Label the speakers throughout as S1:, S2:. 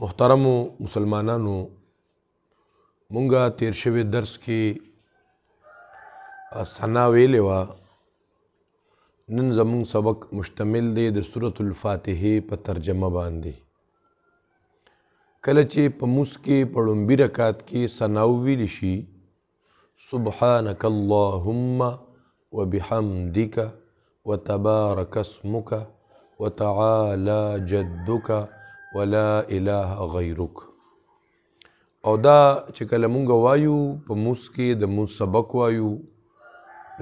S1: محترم مسلمانانو مونږه تیر شوی درس کې سنا ویلې و نن زمون سبق مشتمل دی د سورۃ الفاتحه په ترجمه باندې کله چې په موس کې په لومبي رکعت کې سنا ویل شي سبحانک اللهم وبحمدک وتبارک اسمک وتعالی جدک ولا اله غیرک او دا چې کله مونږ وایو په موس کې د موس سبق وایو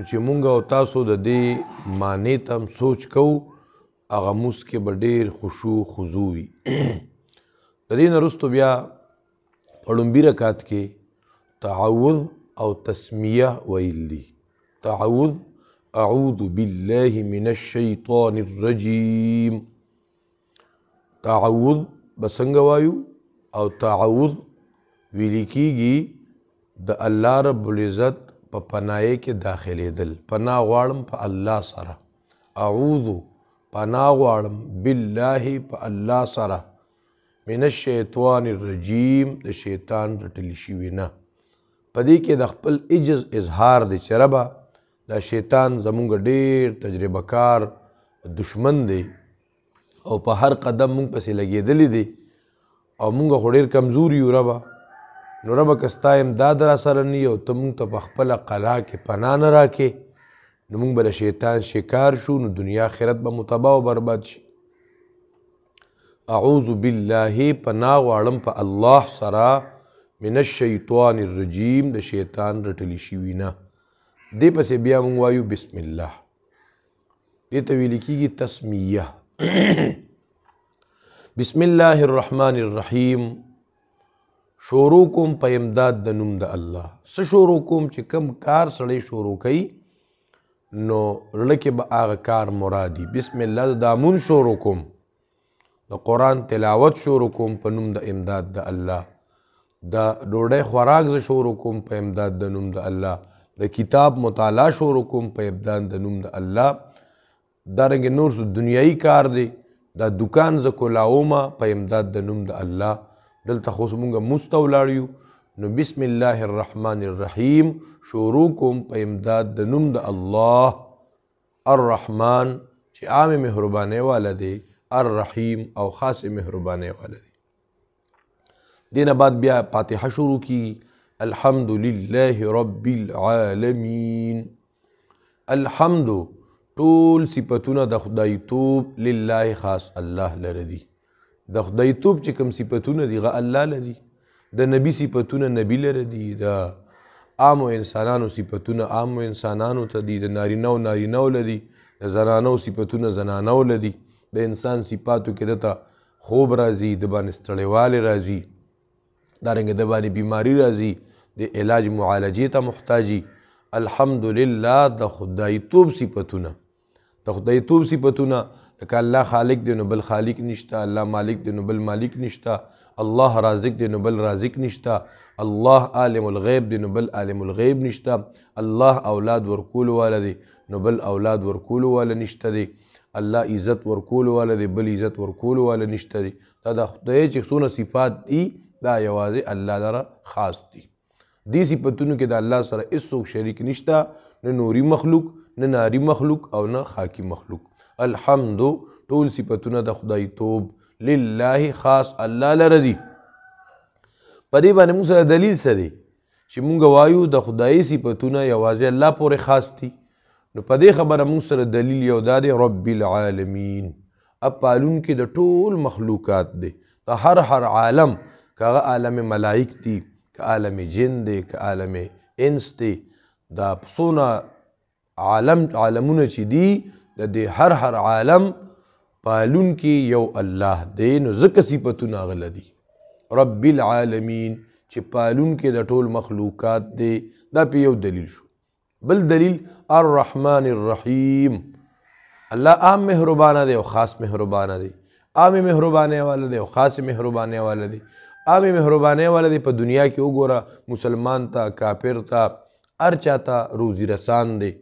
S1: چې مونږ او تاسو د دې معنی تم سوچ کو هغه موس کې به ډیر خشوع خضوع وي د دې نرستو بیا په لومبي رکعت کې تعوذ او تسمیه ویل دي تعوذ اعوذ بالله من الشیطان الرجیم تعوذ بسنګ وایو او تعوذ ویل کیږي د الله رب العزت په پناه کې داخلي دل پناه غواړم په الله سره اعوذ پناه غواړم بالله په الله سره من الشیطان الرجیم د شیطان رټل شي وینا پدې کې د خپل عجز اظهار د چربا دا شیطان زمونږ ډیر تجربه کار دشمن دی او په هر قدم مونږ پسې لګېدلې دی او مونږ خو ډیر کمزور یو ربا نو ربا کستا امداد را سره نه یو ته مونږ ته په خپل قلا کې پناه نه راکې نو مونږ به شیطان شکار شو نو دنیا آخرت به متبا او برباد شي اعوذ بالله پناه غواړم په الله سره من الشیطان الرجیم د شیطان رټلی شوی نه دې پسې بیا مونږ وایو بسم الله دې ته ویل کېږي تسمیه بسم الله الرحمن الرحیم شروع کوم په امداد د نوم د الله څه شروع کوم چې کم کار سړی شروع کوي نو زړه کې به هغه کار مرادي بسم الله د دامون شروع کوم د قران تلاوت شروع کوم په نوم د امداد د الله د ډوډۍ خوراک ز شروع کوم په امداد د نوم د الله د کتاب مطالعه شروع کوم په امداد د نوم د الله دا رنګ نور څه دنیایي کار دی دا دکان زه کولاومه په امداد د نوم د الله دلته خو مونږه مسته ولاړ یو نو بسم الله الرحمن الرحیم شروع کوم په امداد د نوم د الله الرحمن چې عام مهربانه والا دی الرحیم او خاص مهربانه والا دی دینه بعد بیا فاتحه شروع کی الحمد لله رب العالمین الحمد ټول صفاتونه د خدای توب لله خاص الله لره دي د خدای توب چې کوم صفاتونه دي غ الله لري د نبی صفاتونه نبی لره دي د عام انسانانو صفاتونه عام انسانانو ته دي د نارینه او نارینه لري د زنانو صفاتونه زنانو لري د انسان صفاتو کې دته خوب راځي د باندې ستړیواله راځي دارنګ د باندې بیماری راځي د علاج معالجه ته محتاجي الحمدلله د خدای توب صفاتونه د خدای توب صفاتونه لکه الله خالق دی نو بل خالق نشته الله مالک دی نو بل مالک نشته الله رازق دی نو بل رازق نشته الله عالم الغیب دی نو بل عالم الغیب نشته الله اولاد ورکول والا دی نو بل اولاد ورکول والا نشته دی الله عزت ورکول والا دی بل عزت ورکول والا نشته دی دا د خدای چې څونه صفات دي دا یوازې الله لره خاص دي دې صفاتونو کې د الله سره هیڅوک شریک نشته نه نوري مخلوق نه ناري مخلوق او نه خاکی مخلوق الحمد ټول صفاتونه د خدای توب لله خاص الله لره دي په دې باندې موږ سره دلیل څه دی چې مونږ وایو د خدای صفاتونه یوازې الله پورې خاص دي نو په دې خبره مونږ سره دلیل یو دا دی رب العالمین اب پالون کې د ټول مخلوقات دی د هر هر عالم که هغه عالم ملائک دي که عالم جن دی که عالم انس دی دا څونه عالم عالمونه چې دي د دې هر هر عالم پالون کې یو الله دی نو ځکه صفتونه غل دي رب العالمین چې پالون کې د ټول مخلوقات دی دا په یو دلیل شو بل دلیل الرحمن الرحیم الله عام مهربانه دی او خاص مهربانه دی عام مهربانه والا دی او خاص مهربانه والا دی عام مهربانه والا دی په دنیا کې وګوره مسلمان ته کافر ته هر چاته روزي رسان دی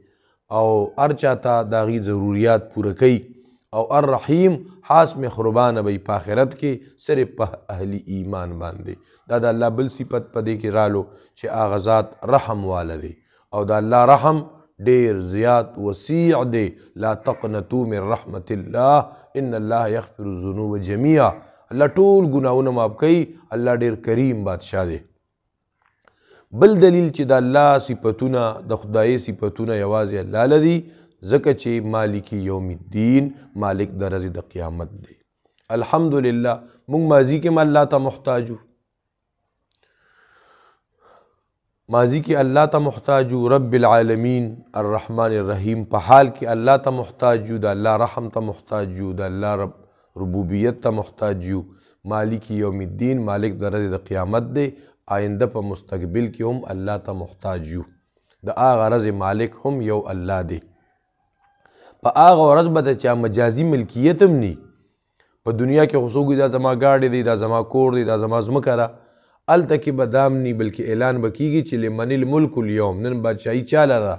S1: او هر چاته د هغې ضروریات پوره کوي او الرحیم حاس می خربانه به په آخرت کې صرف په اهل ایمان باندې دا د الله بل صفت په دې کې رالو چې هغه ذات رحم واله دی او د الله رحم ډیر زیات وسیع دی لا تقنطو من رحمت الله ان الله یغفر الذنوب جميعا الله ټول ګناونه معاف کوي الله ډیر کریم بادشاه دی بل دلیل چې د الله صفاتونه د خدای صفاتونه یوازې الله لدی ځکه چې مالک یوم الدین مالک د ورځې د قیامت دی الحمدلله موږ ماضی کې الله ته محتاجو ماضی کې الله ته محتاجو رب العالمین الرحمن الرحیم په حال کې الله ته محتاجو د الله رحم ته محتاجو د الله رب ربوبیت ته محتاج یو مالک یوم الدین مالک د ورځې د قیامت دی آینده په مستقبل کې هم الله ته محتاج یو د هغه ورځې مالک هم یو الله دی په هغه ورځ به د چا مجازي ملکیت هم ني په دنیا کې خو څوک دا زما ګاډی دی دا زما کور دی دا زما ځمکه ده هلته کې به دام ني بلکې اعلان به کیږي چې لمن الملک اليوم نن بادشاهي چا لره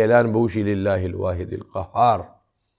S1: اعلان به وشي لله الواحد القهار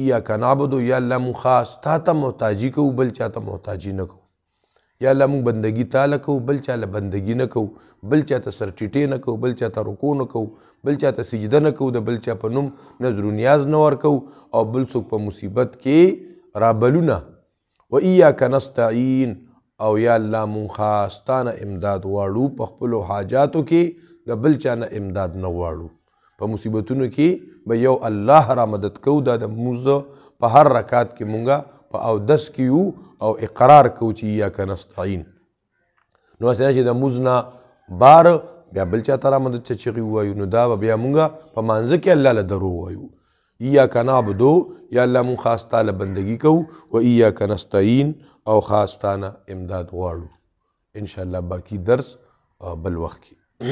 S1: اياک نعبد يا الله مونږ خاص تا ته محتاجي کوو بل چا ته محتاجي نه کوو یا الله مونږ بندگی تعالی کو بل چا له بندگی نه کو بل چا ته سر ټیټې نه کو بل چا ته رکو نه کو بل چا ته سجده نه کو د بل چا په نوم نظر نیاز نه ورکو او بل څوک په مصیبت کې رابلونه و اياک نستعين او يا الله مونږه ستانه امداد غواړو په خپل حاجاتو کې د بل چا نه امداد نه غواړو په مصیبتونو کې به یو الله را مدد کو دا د موز په هر رکعت کې مونږه په او دس کې یو او اقرار کو چې یا کنستعين نو اسنه چې د مزنا بار بیا بل چا ترا مدد چې چغي وایو نو دا بیا مونږه په مانزه کې الله له درو وایو یا کنا عبدو یا الله مون خاص تعالی بندگی کو و یا کنستعين او خاص تعالی امداد غواړو ان شاء الله باقی درس بل وخت کې